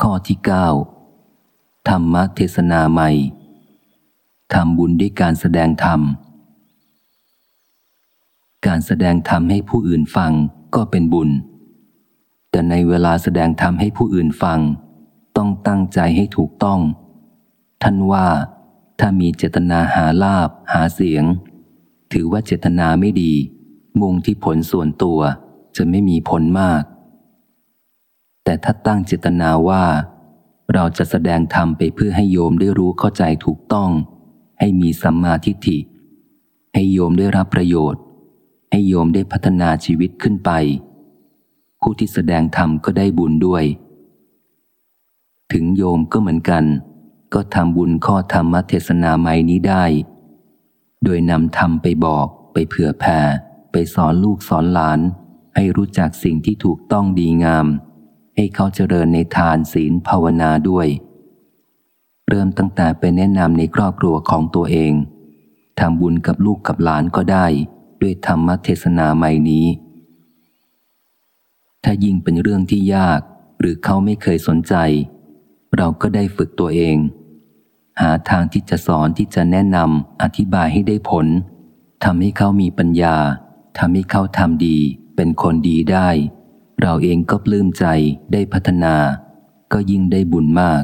ข้อที่เก้าธรรมเทศนาใหม่ทำบุญด้วยการแสดงธรรม การแสดงธรรมให้ผู้อื่นฟังก็เป็นบุญ แต่ในเวลาแสดงธรรมให้ผู้อื่นฟัง ต้องตั้งใจให้ถูกต้อง ท่านว่า ถ้ามีเจตนาหาลาบหาเสียง ถือว่าเจตนาไม่ดี มุ่งที่ผลส่วนตัวจะไม่มีผลมาก แต่ถ้าตั้งเจตนาว่า เราจะแสดงธรรมไปเพื่อให้โยมได้รู้เข้าใจถูกต้อง ให้มีสัมมาทิฏฐิ ให้โยมได้รับประโยชน์ ให้โยมได้พัฒนาชีวิตขึ้นไป ผู้ที่แสดงธรรมก็ได้บุญด้วย ถึงโยมก็เหมือนกัน ก็ทำบุญข้อธรรมเทศนาใหม่นี้ได้ โดยนำธรรมไปบอกไปเผื่อแผ่ไปสอนลูกสอนหลาน ให้รู้จักสิ่งที่ถูกต้องดีงาม ให้เขาเจริญในทานศีลภาวนาด้วย เริ่มตั้งแต่ไปแนะนำในครอบครัวของตัวเองทำบุญกับลูกกับหลานก็ได้ ด้วยธรรมเทศนาใหม่นี้ ถ้ายิ่งเป็นเรื่องที่ยากหรือเขาไม่เคยสนใจ เราก็ได้ฝึกตัวเอง หาทางที่จะสอนที่จะแนะนำอธิบายให้ได้ผลทำให้เขามีปัญญาทำให้เขาทำดี เป็นคนดีได้ เราเองก็ปลื้มใจได้พัฒนา ก็ยิ่งได้บุญมาก